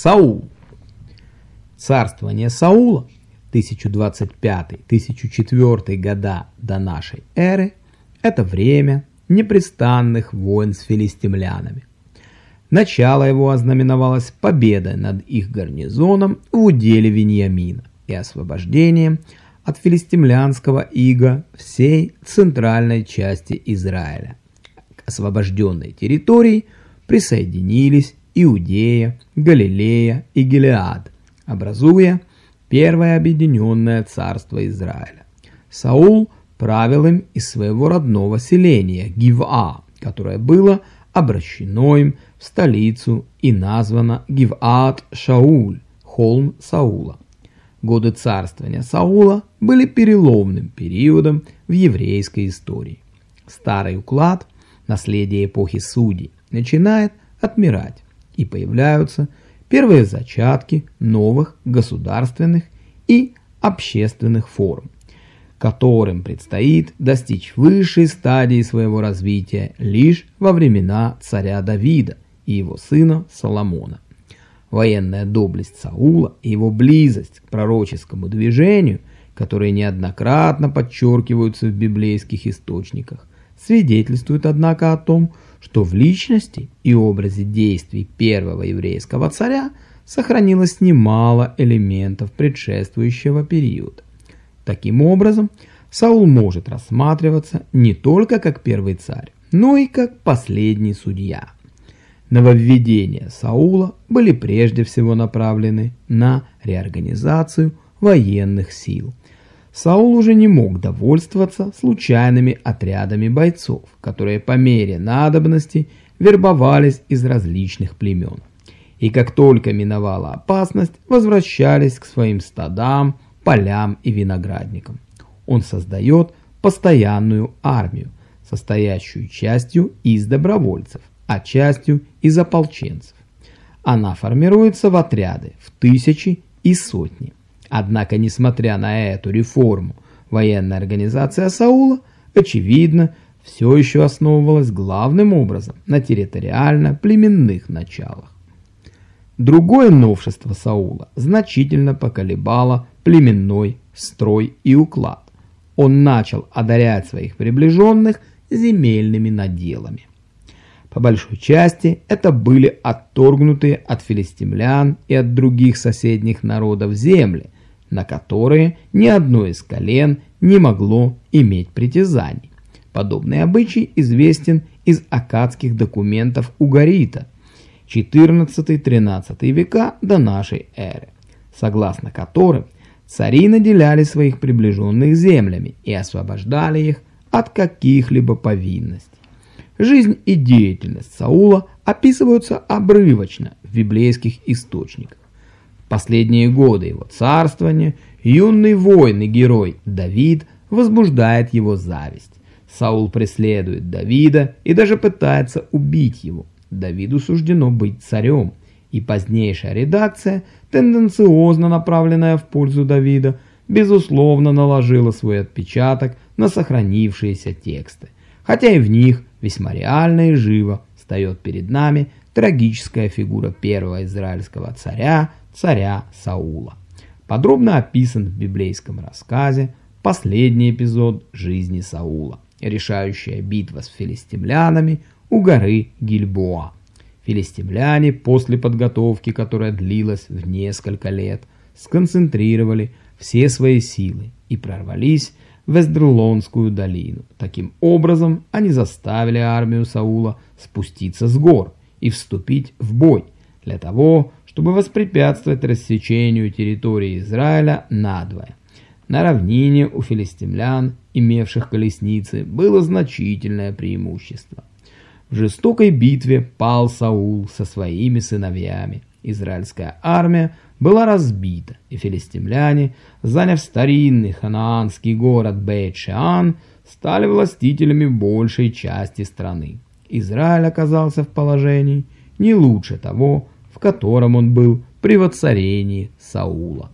Саул. Царствование Саула 1025-1004 года до нашей эры – это время непрестанных войн с филистимлянами. Начало его ознаменовалось победой над их гарнизоном в уделе Вениамина и освобождением от филистимлянского ига всей центральной части Израиля. К освобожденной территории присоединились Иудея, Галилея и Гилеад, образуя первое объединенное царство Израиля. Саул правил им из своего родного селения Гиваа, которое было обращено им в столицу и названо Гиваат-Шауль, холм Саула. Годы царствования Саула были переломным периодом в еврейской истории. Старый уклад, наследие эпохи судей, начинает отмирать и появляются первые зачатки новых государственных и общественных форм, которым предстоит достичь высшей стадии своего развития лишь во времена царя Давида и его сына Соломона. Военная доблесть Саула и его близость к пророческому движению, которые неоднократно подчеркиваются в библейских источниках, свидетельствуют, однако, о том, что в личности и образе действий первого еврейского царя сохранилось немало элементов предшествующего периода. Таким образом, Саул может рассматриваться не только как первый царь, но и как последний судья. Нововведения Саула были прежде всего направлены на реорганизацию военных сил – Саул уже не мог довольствоваться случайными отрядами бойцов, которые по мере надобности вербовались из различных племен. И как только миновала опасность, возвращались к своим стадам, полям и виноградникам. Он создает постоянную армию, состоящую частью из добровольцев, а частью из ополченцев. Она формируется в отряды в тысячи и сотни. Однако, несмотря на эту реформу, военная организация Саула, очевидно, все еще основывалась главным образом на территориально-племенных началах. Другое новшество Саула значительно поколебало племенной строй и уклад. Он начал одарять своих приближенных земельными наделами. По большой части это были отторгнутые от филистимлян и от других соседних народов земли, на которые ни одно из колен не могло иметь притязаний. Подобный обычай известен из акадских документов Угарита 14-13 века до нашей эры, согласно которым цари наделяли своих приближенных землями и освобождали их от каких-либо повинностей. Жизнь и деятельность Саула описываются обрывочно в библейских источниках последние годы его царствования юный воин и герой Давид возбуждает его зависть. Саул преследует Давида и даже пытается убить его. Давиду суждено быть царем, и позднейшая редакция, тенденциозно направленная в пользу Давида, безусловно наложила свой отпечаток на сохранившиеся тексты, хотя и в них весьма реально и живо встает перед нами трагическая фигура первого израильского царя царя Саула. Подробно описан в библейском рассказе последний эпизод жизни Саула, решающая битва с филистимлянами у горы Гильбоа. Филистимляне после подготовки, которая длилась в несколько лет, сконцентрировали все свои силы и прорвались в Эсдрелонскую долину. Таким образом, они заставили армию Саула спуститься с гор и вступить в бой для того, чтобы воспрепятствовать рассечению территории Израиля надвое. На равнине у филистимлян, имевших колесницы, было значительное преимущество. В жестокой битве пал Саул со своими сыновьями. Израильская армия была разбита, и филистимляне, заняв старинный ханаанский город Бейт-Шеан, стали властителями большей части страны. Израиль оказался в положении не лучше того, в котором он был при воцарении Саула.